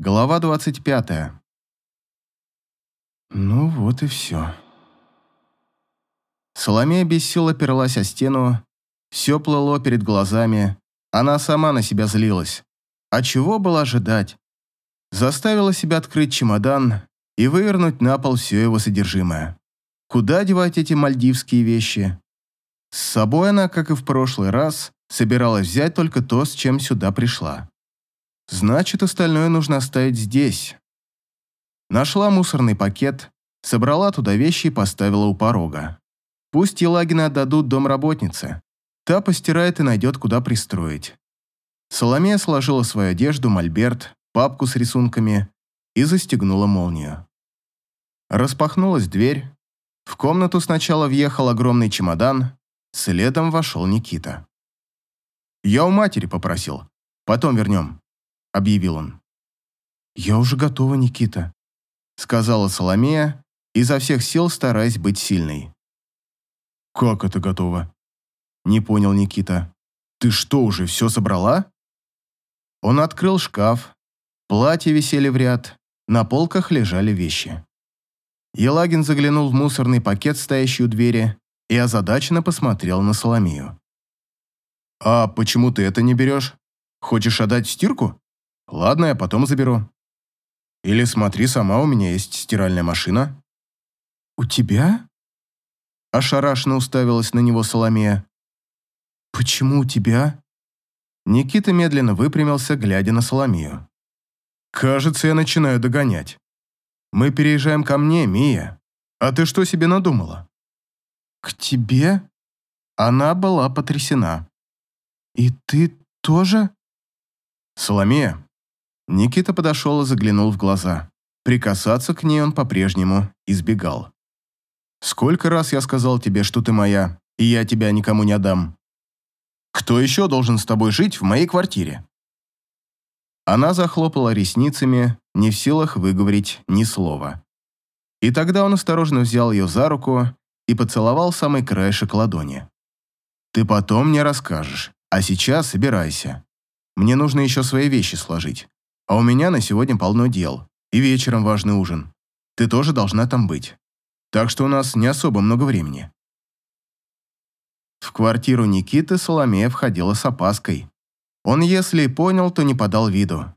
Глава 25. Ну вот и все. Соломея без сил оперлась о стену, все плыло перед глазами, она сама на себя злилась. А чего было ожидать? Заставила себя открыть чемодан и вывернуть на пол все его содержимое. Куда девать эти мальдивские вещи? С собой она, как и в прошлый раз, собиралась взять только то, с чем сюда пришла. Значит, остальное нужно оставить здесь. Нашла мусорный пакет, собрала туда вещи и поставила у порога. Пусть Елагина отдадут домработнице. Та постирает и найдет, куда пристроить. Соломея сложила свою одежду, мольберт, папку с рисунками и застегнула молнию. Распахнулась дверь. В комнату сначала въехал огромный чемодан, следом вошел Никита. «Я у матери попросил. Потом вернем», — объявил он. «Я уже готова, Никита», — сказала Соломея, изо всех сил стараясь быть сильной. «Как это готово?» — не понял Никита. «Ты что, уже все собрала?» Он открыл шкаф, платья висели в ряд, на полках лежали вещи. Елагин заглянул в мусорный пакет, стоящий у двери, и озадаченно посмотрел на Соломию. «А почему ты это не берешь? Хочешь отдать в стирку? Ладно, я потом заберу. Или смотри, сама у меня есть стиральная машина». «У тебя?» Ошарашенно уставилась на него Соломея. «Почему у тебя?» Никита медленно выпрямился, глядя на Соломию. «Кажется, я начинаю догонять. Мы переезжаем ко мне, Мия. А ты что себе надумала?» «К тебе?» Она была потрясена. «И ты тоже?» «Соломея». Никита подошел и заглянул в глаза. Прикасаться к ней он по-прежнему избегал. «Сколько раз я сказал тебе, что ты моя, и я тебя никому не отдам? Кто еще должен с тобой жить в моей квартире?» Она захлопала ресницами, не в силах выговорить ни слова. И тогда он осторожно взял ее за руку и поцеловал самый краешек ладони. «Ты потом мне расскажешь, а сейчас собирайся. Мне нужно еще свои вещи сложить, а у меня на сегодня полно дел, и вечером важный ужин. Ты тоже должна там быть. Так что у нас не особо много времени». В квартиру Никиты Соломея входила с опаской. Он, если и понял, то не подал виду.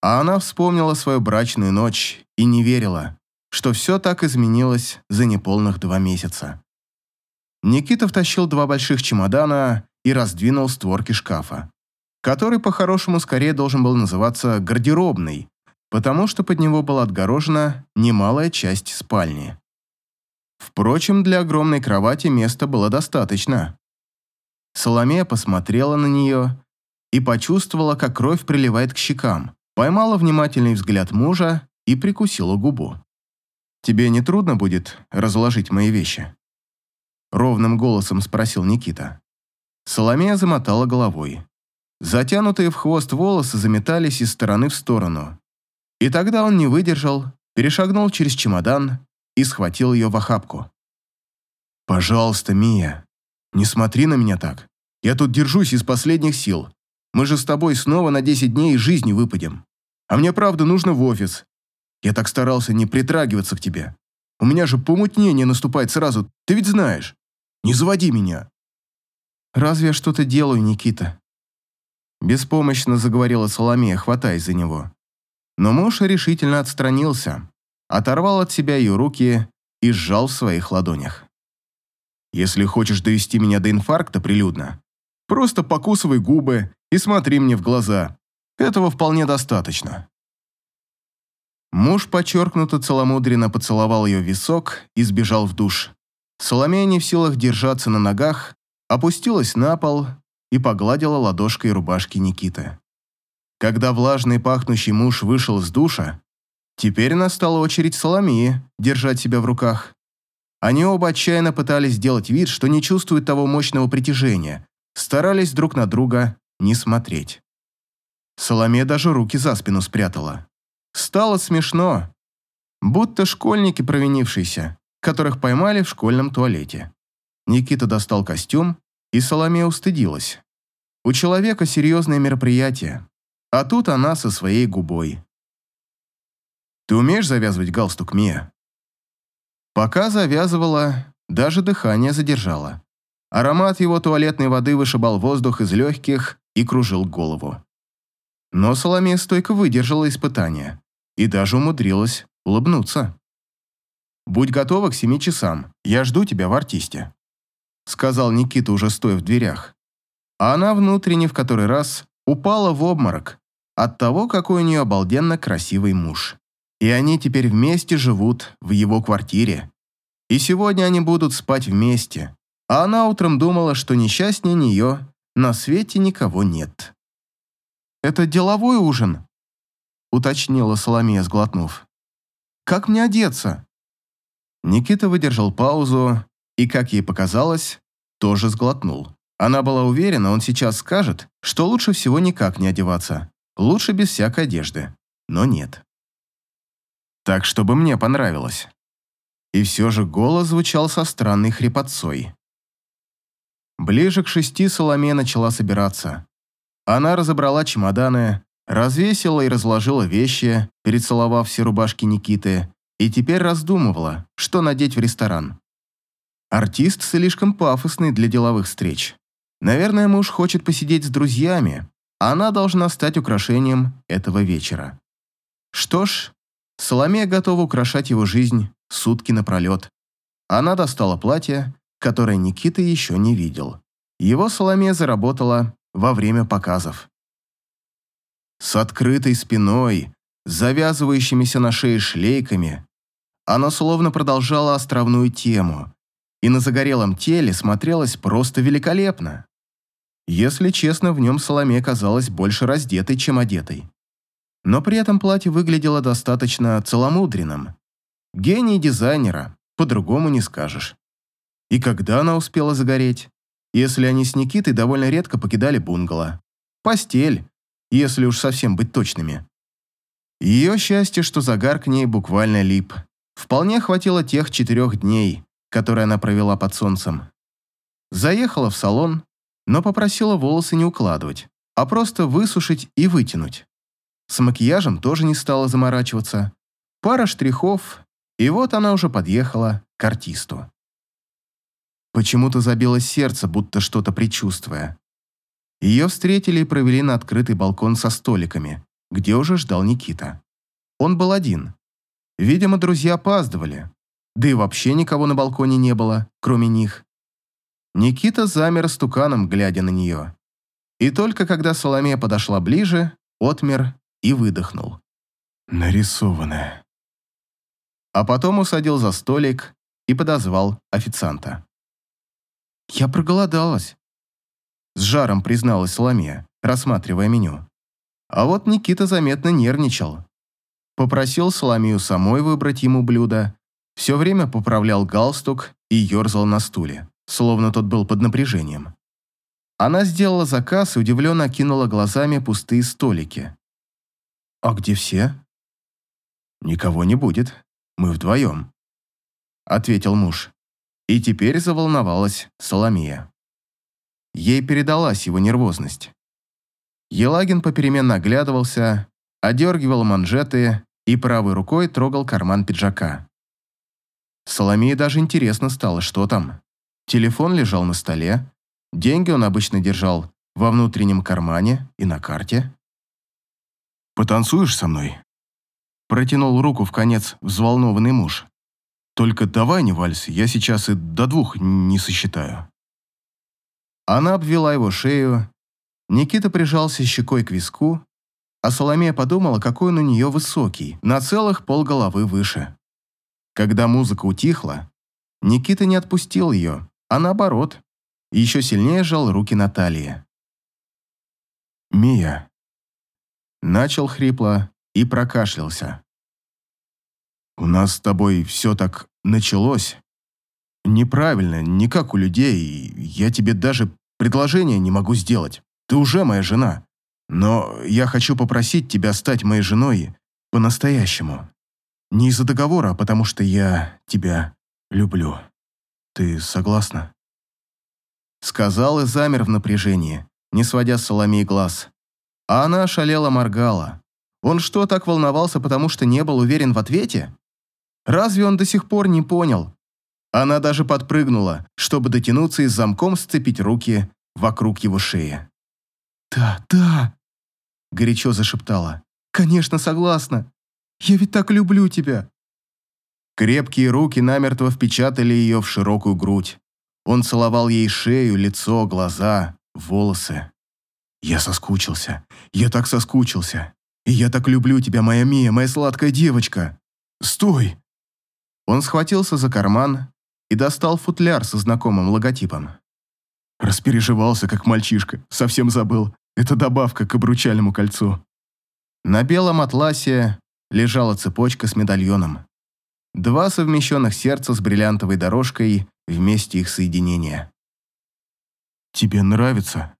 А она вспомнила свою брачную ночь и не верила, что все так изменилось за неполных два месяца. Никита втащил два больших чемодана и раздвинул створки шкафа, который по-хорошему скорее должен был называться гардеробной, потому что под него была отгорожена немалая часть спальни. Впрочем, для огромной кровати места было достаточно. Соломея посмотрела на нее и почувствовала, как кровь приливает к щекам, поймала внимательный взгляд мужа и прикусила губу. «Тебе не трудно будет разложить мои вещи?» Ровным голосом спросил Никита. Соломея замотала головой. Затянутые в хвост волосы заметались из стороны в сторону. И тогда он не выдержал, перешагнул через чемодан и схватил ее в охапку. «Пожалуйста, Мия, не смотри на меня так. Я тут держусь из последних сил. Мы же с тобой снова на 10 дней из жизни выпадем. А мне правда нужно в офис, я так старался не притрагиваться к тебе. У меня же помутнение наступает сразу, ты ведь знаешь. Не заводи меня. Разве я что-то делаю, Никита? Беспомощно заговорила Соломея, хватаясь за него. Но муж решительно отстранился, оторвал от себя ее руки и сжал в своих ладонях. «Если хочешь довести меня до инфаркта прилюдно, просто покусывай губы и смотри мне в глаза. Этого вполне достаточно. Муж подчеркнуто целомудренно поцеловал ее висок и сбежал в душ. Соломея не в силах держаться на ногах, опустилась на пол и погладила ладошкой рубашки Никиты. Когда влажный пахнущий муж вышел из душа, теперь настала очередь Соломии держать себя в руках. Они оба отчаянно пытались сделать вид, что не чувствуют того мощного притяжения, старались друг на друга не смотреть. Соломея даже руки за спину спрятала. Стало смешно. Будто школьники провинившиеся, которых поймали в школьном туалете. Никита достал костюм, и Соломея устыдилась. У человека серьезное мероприятие, а тут она со своей губой. Ты умеешь завязывать галстук, Мия?» Пока завязывала, даже дыхание задержала. Аромат его туалетной воды вышибал воздух из легких и кружил голову. Но Соломея стойко выдержала испытание и даже умудрилась улыбнуться. «Будь готова к семи часам, я жду тебя в артисте», сказал Никита, уже стоя в дверях. А она внутренне в который раз упала в обморок от того, какой у нее обалденно красивый муж. И они теперь вместе живут в его квартире. И сегодня они будут спать вместе. А она утром думала, что несчастнее нее на свете никого нет. «Это деловой ужин?» уточнила Соломея, сглотнув. «Как мне одеться?» Никита выдержал паузу и, как ей показалось, тоже сглотнул. Она была уверена, он сейчас скажет, что лучше всего никак не одеваться. Лучше без всякой одежды. Но нет. Так, чтобы мне понравилось. И все же голос звучал со странной хрипотцой. Ближе к шести Соломея начала собираться. Она разобрала чемоданы, развесила и разложила вещи, перецеловав все рубашки Никиты, и теперь раздумывала, что надеть в ресторан. Артист слишком пафосный для деловых встреч. Наверное, муж хочет посидеть с друзьями, а она должна стать украшением этого вечера. Что ж, Соломея готова украшать его жизнь сутки напролет. Она достала платье, которое Никита еще не видел. Его Соломея заработала во время показов. С открытой спиной, завязывающимися на шее шлейками, она словно продолжала островную тему, и на загорелом теле смотрелась просто великолепно. Если честно, в нем Соломе казалась больше раздетой, чем одетой. Но при этом платье выглядело достаточно целомудренным. Гений дизайнера, по-другому не скажешь. И когда она успела загореть? Если они с Никитой довольно редко покидали бунгало. Постель, если уж совсем быть точными. Ее счастье, что загар к ней буквально лип. Вполне хватило тех четырех дней, которые она провела под солнцем. Заехала в салон, но попросила волосы не укладывать, а просто высушить и вытянуть. С макияжем тоже не стала заморачиваться. Пара штрихов, и вот она уже подъехала к артисту. Почему-то забилось сердце, будто что-то предчувствуя. Ее встретили и провели на открытый балкон со столиками, где уже ждал Никита. Он был один. Видимо, друзья опаздывали. Да и вообще никого на балконе не было, кроме них. Никита замер стуканом, глядя на нее. И только когда Соломея подошла ближе, отмер и выдохнул. Нарисованная. А потом усадил за столик и подозвал официанта. «Я проголодалась», — с жаром призналась Соломея, рассматривая меню. А вот Никита заметно нервничал. Попросил Соломею самой выбрать ему блюдо, все время поправлял галстук и ерзал на стуле словно тот был под напряжением. Она сделала заказ и удивленно окинула глазами пустые столики. «А где все?» «Никого не будет. Мы вдвоем», — ответил муж. И теперь заволновалась Соломия. Ей передалась его нервозность. Елагин попеременно оглядывался, одергивал манжеты и правой рукой трогал карман пиджака. Соломее даже интересно стало, что там. Телефон лежал на столе, деньги он обычно держал во внутреннем кармане и на карте. «Потанцуешь со мной?» Протянул руку в конец взволнованный муж. «Только давай не вальс, я сейчас и до двух не сосчитаю». Она обвела его шею, Никита прижался щекой к виску, а Соломея подумала, какой он у нее высокий, на целых полголовы выше. Когда музыка утихла, Никита не отпустил ее, а наоборот, еще сильнее сжал руки Натальи. «Мия», — начал хрипло и прокашлялся. «У нас с тобой все так началось. Неправильно, не как у людей, я тебе даже предложение не могу сделать. Ты уже моя жена. Но я хочу попросить тебя стать моей женой по-настоящему. Не из-за договора, а потому что я тебя люблю». Ты согласна?» Сказал и замер в напряжении, не сводя с Соломеи глаз. А она ошалела моргала. Он что, так волновался, потому что не был уверен в ответе? Разве он до сих пор не понял? Она даже подпрыгнула, чтобы дотянуться и с замком сцепить руки вокруг его шеи. «Да, да!» – горячо зашептала. «Конечно, согласна. Я ведь так люблю тебя!» Крепкие руки намертво впечатали ее в широкую грудь. Он целовал ей шею, лицо, глаза, волосы. «Я соскучился. Я так соскучился. И я так люблю тебя, моя Мия, моя сладкая девочка. Стой!» Он схватился за карман и достал футляр со знакомым логотипом. Распереживался, как мальчишка, совсем забыл. Это добавка к обручальному кольцу. На белом атласе лежала цепочка с медальоном. Два совмещенных сердца с бриллиантовой дорожкой вместе их соединения. «Тебе нравится?»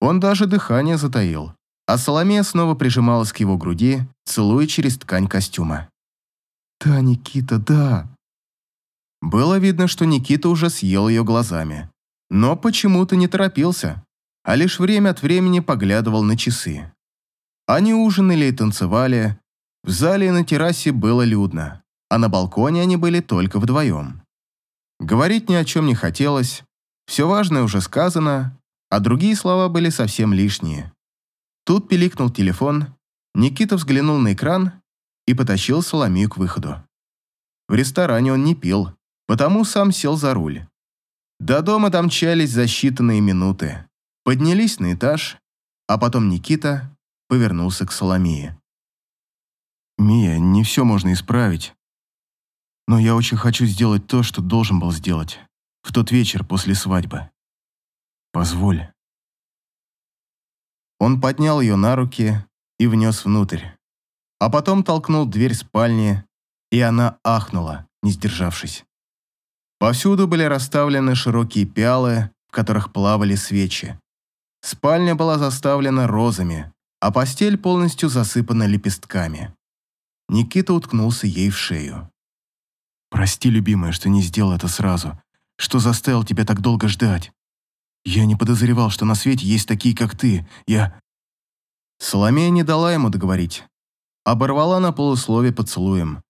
Он даже дыхание затаил, а Соломея снова прижималась к его груди, целуя через ткань костюма. «Да, Никита, да!» Было видно, что Никита уже съел ее глазами, но почему-то не торопился, а лишь время от времени поглядывал на часы. Они ужинали и танцевали, в зале и на террасе было людно, а на балконе они были только вдвоем. Говорить ни о чем не хотелось, все важное уже сказано, а другие слова были совсем лишние. Тут пиликнул телефон, Никита взглянул на экран и потащил Соломию к выходу. В ресторане он не пил, потому сам сел за руль. До дома домчались за считанные минуты. Поднялись на этаж, а потом Никита повернулся к Соломии. «Мия, не все можно исправить. Но я очень хочу сделать то, что должен был сделать в тот вечер после свадьбы. Позволь». Он поднял ее на руки и внес внутрь, а потом толкнул дверь спальни, и она ахнула, не сдержавшись. Повсюду были расставлены широкие пиалы, в которых плавали свечи. Спальня была заставлена розами, а постель полностью засыпана лепестками. Никита уткнулся ей в шею. «Прости, любимая, что не сделал это сразу, что заставил тебя так долго ждать. Я не подозревал, что на свете есть такие, как ты. Я...» Соломея не дала ему договорить. Оборвала на полуслове поцелуем.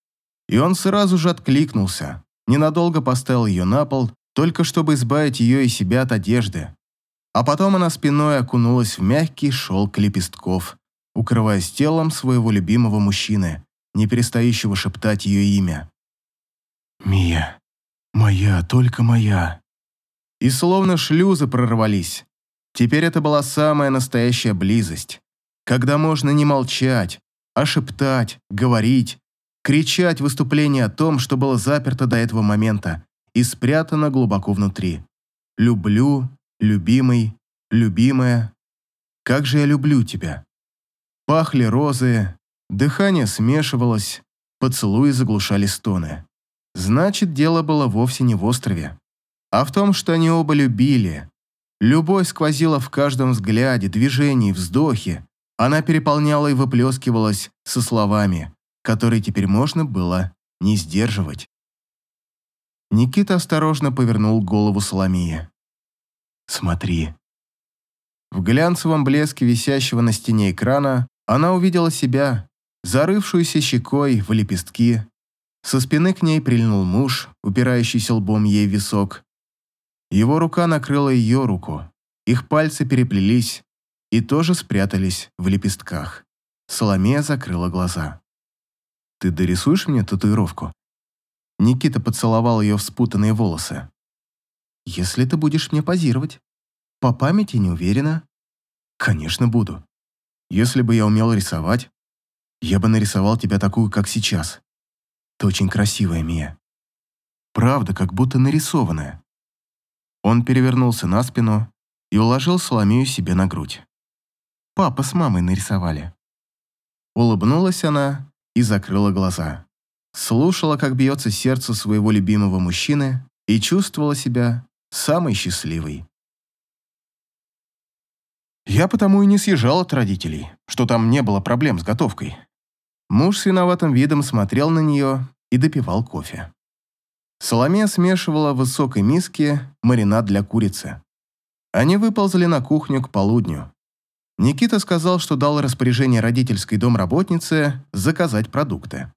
И он сразу же откликнулся. Ненадолго поставил ее на пол, только чтобы избавить ее и себя от одежды. А потом она спиной окунулась в мягкий шелк лепестков, укрываясь телом своего любимого мужчины, не перестающего шептать ее имя. «Мия, моя, только моя». И словно шлюзы прорвались. Теперь это была самая настоящая близость, когда можно не молчать, а шептать, говорить, кричать выступление о том, что было заперто до этого момента и спрятано глубоко внутри. «Люблю, любимый, любимая, как же я люблю тебя». Пахли розы, дыхание смешивалось, поцелуи заглушали стоны. Значит, дело было вовсе не в острове, а в том, что они оба любили. Любовь сквозила в каждом взгляде, движении, вздохе. Она переполняла и выплескивалась со словами, которые теперь можно было не сдерживать. Никита осторожно повернул голову Соломии. «Смотри». В глянцевом блеске висящего на стене экрана она увидела себя, зарывшуюся щекой в лепестки, со спины к ней прильнул муж, упирающийся лбом ей в висок. Его рука накрыла ее руку. Их пальцы переплелись и тоже спрятались в лепестках. Соломея закрыла глаза. «Ты дорисуешь мне татуировку?» Никита поцеловал ее в спутанные волосы. «Если ты будешь мне позировать. По памяти не уверена». «Конечно буду. Если бы я умел рисовать, я бы нарисовал тебя такую, как сейчас. Ты очень красивая, Мия. Правда, как будто нарисованная. Он перевернулся на спину и уложил Соломею себе на грудь. Папа с мамой нарисовали. Улыбнулась она и закрыла глаза. Слушала, как бьется сердце своего любимого мужчины и чувствовала себя самой счастливой. Я потому и не съезжал от родителей, что там не было проблем с готовкой. Муж с виноватым видом смотрел на нее и допивал кофе. Соломея смешивала в высокой миске маринад для курицы. Они выползли на кухню к полудню. Никита сказал, что дал распоряжение родительской домработнице заказать продукты.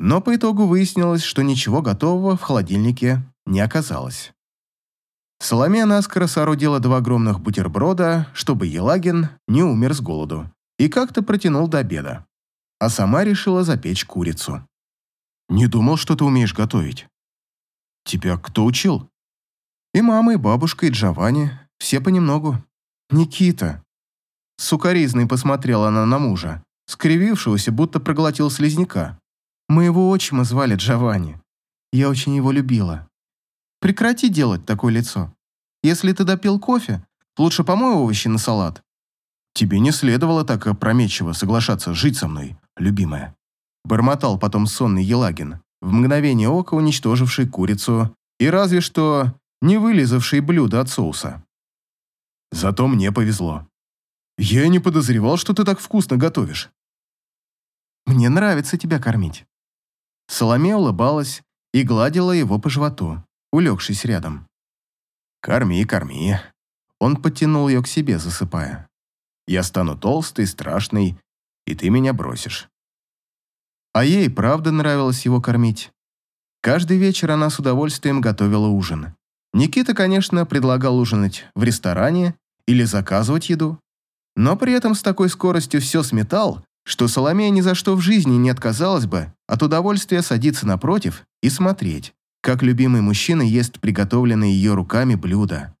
Но по итогу выяснилось, что ничего готового в холодильнике не оказалось. Соломея наскоро соорудила два огромных бутерброда, чтобы Елагин не умер с голоду, и как-то протянул до обеда. А сама решила запечь курицу. «Не думал, что ты умеешь готовить». «Тебя кто учил?» «И мама, и бабушка, и Джованни. Все понемногу. Никита». Сукаризной посмотрела она на мужа, скривившегося, будто проглотил слизняка. «Моего отчима звали Джованни. Я очень его любила. Прекрати делать такое лицо. Если ты допил кофе, лучше помой овощи на салат. Тебе не следовало так опрометчиво соглашаться жить со мной, любимая. Бормотал потом сонный Елагин, в мгновение ока уничтоживший курицу и разве что не вылизавший блюдо от соуса. Зато мне повезло. Я не подозревал, что ты так вкусно готовишь. Мне нравится тебя кормить. Соломея улыбалась и гладила его по животу улегшись рядом. «Корми, корми». Он подтянул ее к себе, засыпая. «Я стану толстый, страшный, и ты меня бросишь». А ей правда нравилось его кормить. Каждый вечер она с удовольствием готовила ужин. Никита, конечно, предлагал ужинать в ресторане или заказывать еду, но при этом с такой скоростью все сметал, что Соломея ни за что в жизни не отказалась бы от удовольствия садиться напротив и смотреть, как любимый мужчина ест приготовленные ее руками блюда.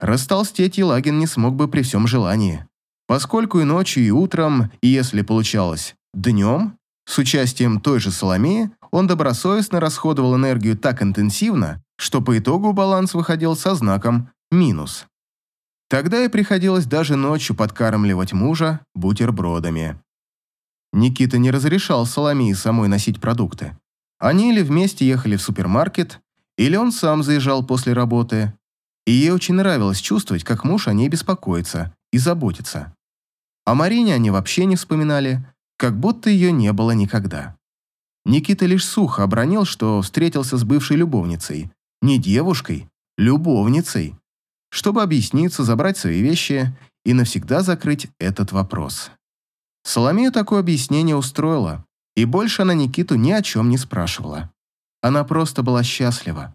Растолстеть Елагин не смог бы при всем желании, поскольку и ночью, и утром, и если получалось, днем, с участием той же Соломеи, он добросовестно расходовал энергию так интенсивно, что по итогу баланс выходил со знаком «минус». Тогда и приходилось даже ночью подкармливать мужа бутербродами. Никита не разрешал Соломии самой носить продукты. Они или вместе ехали в супермаркет, или он сам заезжал после работы, и ей очень нравилось чувствовать, как муж о ней беспокоится и заботится. О Марине они вообще не вспоминали, как будто ее не было никогда. Никита лишь сухо обронил, что встретился с бывшей любовницей. Не девушкой, любовницей. Чтобы объясниться, забрать свои вещи и навсегда закрыть этот вопрос. Соломею такое объяснение устроило. И больше она Никиту ни о чем не спрашивала. Она просто была счастлива.